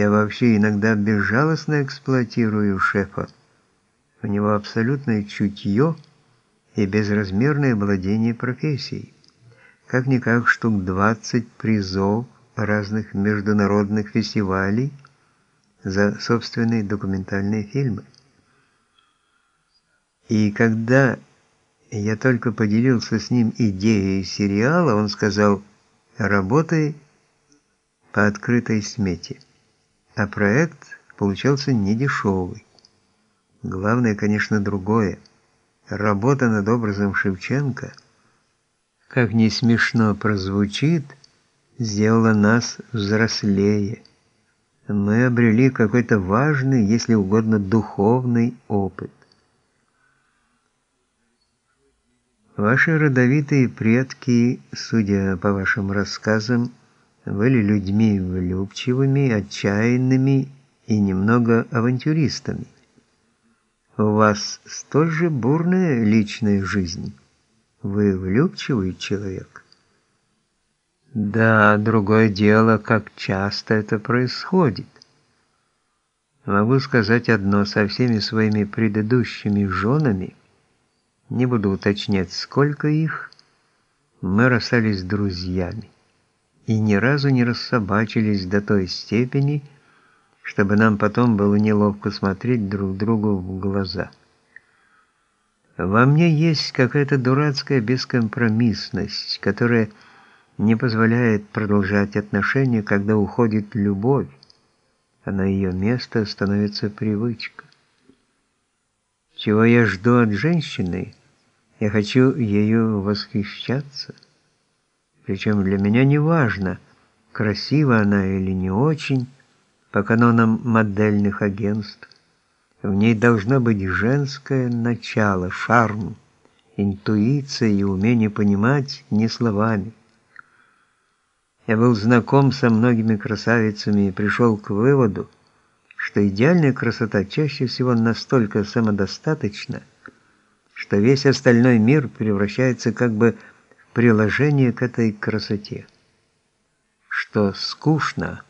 Я вообще иногда безжалостно эксплуатирую шефа. У него абсолютное чутье и безразмерное владение профессией. Как-никак штук 20 призов разных международных фестивалей за собственные документальные фильмы. И когда я только поделился с ним идеей сериала, он сказал «работай по открытой смете». А проект получался недешевый. Главное, конечно, другое. Работа над образом Шевченко, как не смешно прозвучит, сделала нас взрослее. Мы обрели какой-то важный, если угодно, духовный опыт. Ваши родовитые предки, судя по вашим рассказам, были людьми влюбчивыми, отчаянными и немного авантюристами. У вас столь же бурная личная жизнь. Вы влюбчивый человек. Да, другое дело, как часто это происходит. Могу сказать одно, со всеми своими предыдущими женами – не буду уточнять, сколько их, мы расстались друзьями и ни разу не рассобачились до той степени, чтобы нам потом было неловко смотреть друг другу в глаза. Во мне есть какая-то дурацкая бескомпромиссность, которая не позволяет продолжать отношения, когда уходит любовь, а на ее место становится привычка. Чего я жду от женщины – я хочу ею восхищаться. Причем для меня не важно, красива она или не очень, по канонам модельных агентств. В ней должно быть женское начало, шарм, интуиция и умение понимать не словами. Я был знаком со многими красавицами и пришел к выводу, что идеальная красота чаще всего настолько самодостаточна, что весь остальной мир превращается как бы в приложение к этой красоте. Что скучно.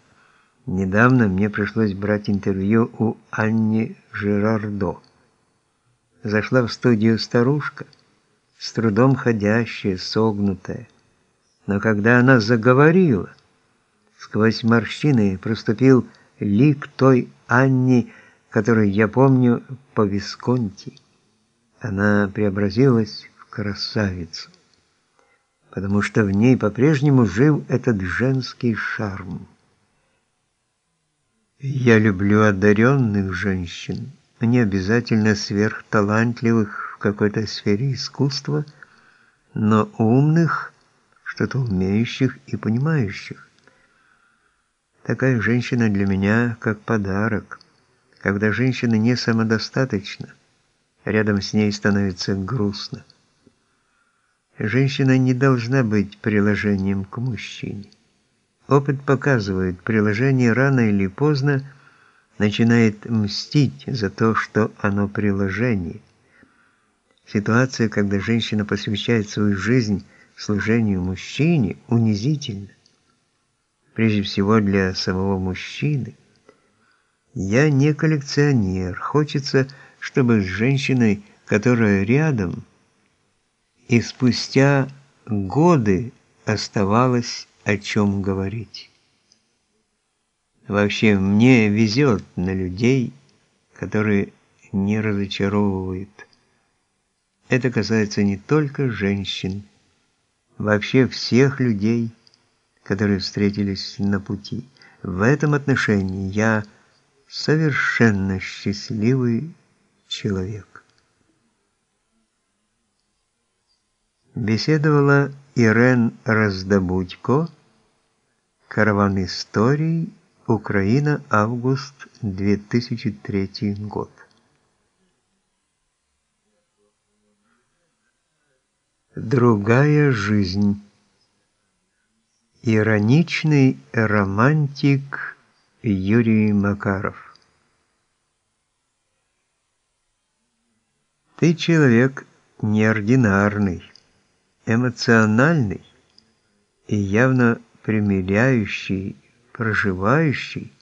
Недавно мне пришлось брать интервью у Анни Жерардо. Зашла в студию старушка, с трудом ходящая, согнутая. Но когда она заговорила, сквозь морщины проступил лик той Анни, которую я помню по Висконти она преобразилась в красавицу, потому что в ней по-прежнему жил этот женский шарм. Я люблю одаренных женщин, не обязательно сверхталантливых в какой-то сфере искусства, но умных, что-то умеющих и понимающих. Такая женщина для меня как подарок, когда женщина не самодостаточна, Рядом с ней становится грустно. Женщина не должна быть приложением к мужчине. Опыт показывает, приложение рано или поздно начинает мстить за то, что оно приложение. Ситуация, когда женщина посвящает свою жизнь служению мужчине, унизительна. Прежде всего для самого мужчины. Я не коллекционер, хочется чтобы с женщиной, которая рядом, и спустя годы оставалось о чем говорить. Вообще, мне везет на людей, которые не разочаровывают. Это касается не только женщин, вообще всех людей, которые встретились на пути. В этом отношении я совершенно счастливый человек. Беседовала Ирен Раздобудько, Караван историй, Украина, август 2003 год. Другая жизнь. Ироничный романтик Юрий Макаров. Ты человек неординарный, эмоциональный и явно примиряющий, проживающий,